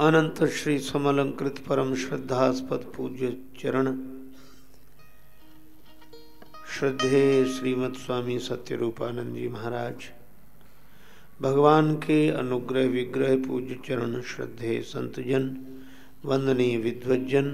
अनंत श्री समलंकृत परम श्रद्धास्पद पूज्य चरण। श्रद्धे श्रीमद स्वामी सत्य रूपानंद जी महाराज। भगवान के अनुग्रह विग्रह पूज्य चरण श्रद्धे संतजन वंदनीय विद्वजन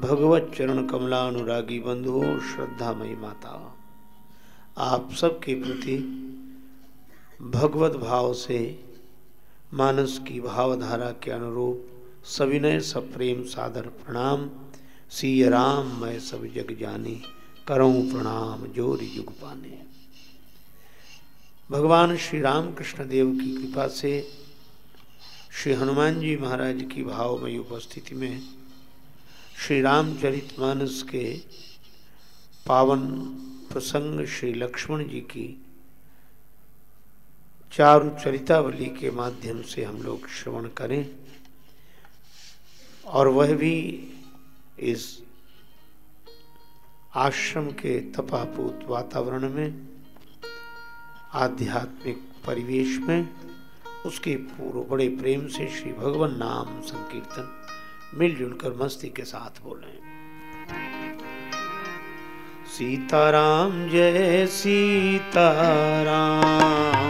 भगवत चरण कमलानुरागी बंधुओं श्रद्धामयी माता। आप सबके प्रति भगवत भाव से मानस की भावधारा के अनुरूप सविनय सप्रेम सादर, प्रणाम। सी राम, मैं सब जग जानी, करूँ प्रणाम, ज़ोर युग पाने। भगवान श्री राम कृष्ण देव की कृपा से श्री हनुमान जी महाराज की भावमयी उपस्थिति में श्री रामचरित मानस के पावन प्रसंग श्री लक्ष्मण जी की चारु चरितावली के माध्यम से हम लोग श्रवण करें। और वह भी इस आश्रम के तपापूत वातावरण में, आध्यात्मिक परिवेश में, उसके पूर्व बड़े प्रेम से श्री भगवान नाम संकीर्तन मिलजुल कर मस्ती के साथ बोलें। सीताराम जय सीताराम।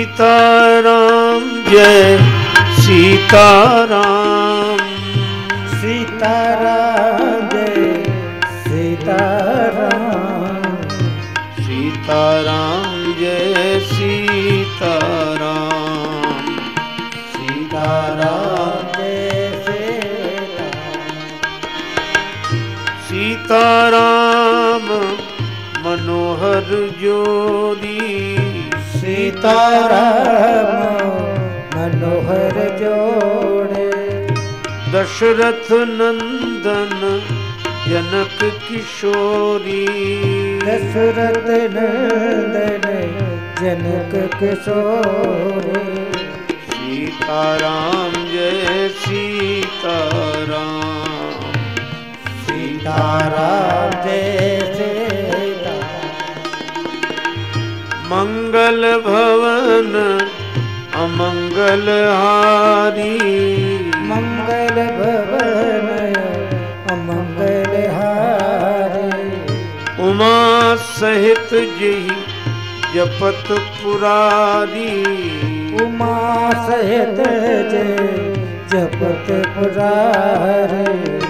सीताराम जय सीताराम। सीताराम जय सीताराम। सीताराम जय सीताराम। सीताराम जय सीताराम। सीताराम मनोहर जोड़ी सीताराम मनोहर जोड़े। दशरथ नंदन जनक किशोरी। दशरथ नंदन जनक किशोरे। सीताराम जय सीताराम। सीताराम जय मंगल भवन अमंगल हारी मंगल भवन अमंगल हारे उमा सहित जही जपत पुरारी। उमा सहित जय जपत पुरारे।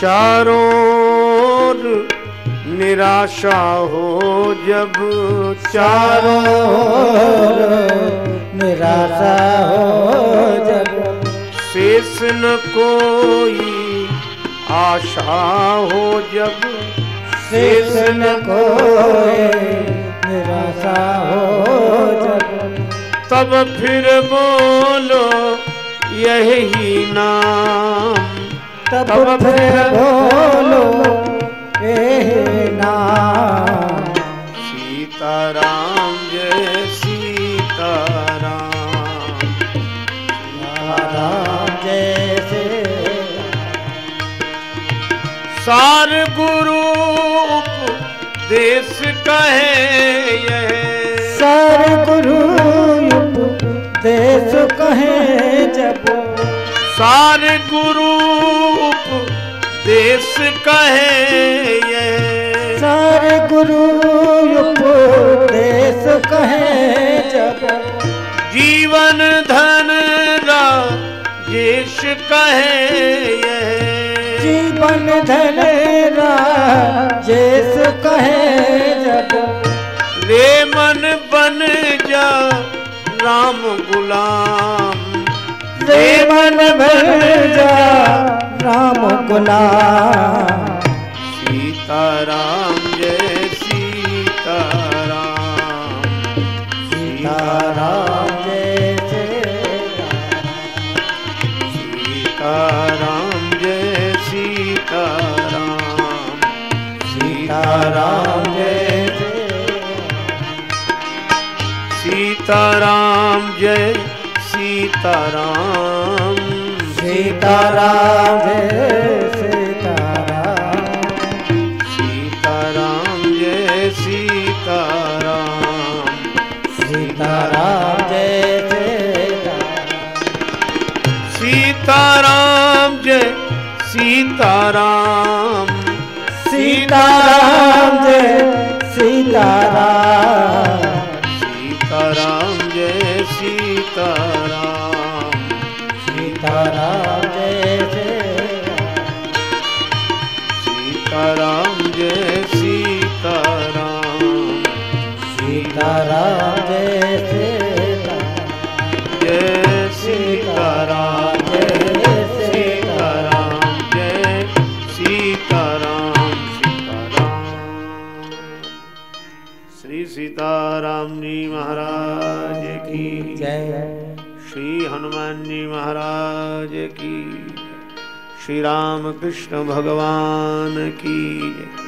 चारों निराशा हो जब चारों निराशा हो जब शेष न कोई आशा हो जब शेष न कोई निराशा हो तब फिर बोलो यही नाम। तब तब फिर बोलो ए नाम। सीताराम जय सीताराम। राम जैसे। सार गुरु देश कहे देश कहे जब। सार गुरु देश कहे यह सर गुरु देश कहे जब। जीवन धन राजेश कहे यह जीवन धन राजेश कहे जब। रे मन राम गुलाम। देवन भर जा राम गुलाम। सीता राम जय सीता राम सीता राम जय जय सीता राम जय सीता राम सीता राम सीताराम जय सीताराम। सीताराम जय सीताराम। सीताराम जय सीताराम। सीताराम जय सीताराम। सीताराम जय सीताराम। सीताराम जय सीताराम। सीताराम जय जय सीताराम जय सीताराम जय सीताराम सीताराम श्री सीताराम जी महाराज की जय। श्री हनुमान जी महाराज की श्री राम कृष्ण भगवान की।